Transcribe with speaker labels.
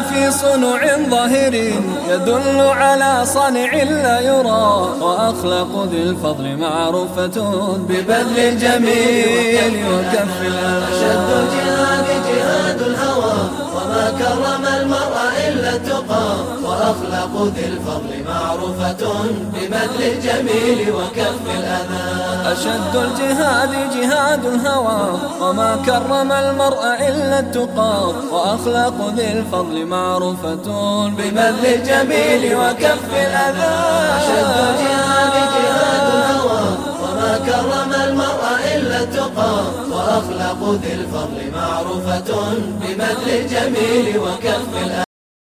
Speaker 1: في صنع ظاهر يدل على صنع لا يرى وأخلاق ذي الفضل معروفة ببذل الجميل وكف.
Speaker 2: أشد الجهاد جهاد الهوى وما كرم المرء إلا التقى وأخلاق ذي الفضل معروفة ببذل الجميل وكف الأذى.
Speaker 1: أشد الجهاد جهاد الهوى وما كرم المرء إلا التقى. وأخلاق ذي الفضل معروفة ببذل الجميل وكف الأذى.
Speaker 2: أشد الجهاد جهاد الهوى وما كرم المرء إلا التقى. وأخلاق ذي الفضل معروفة ببذل الجميل وكف الأذى.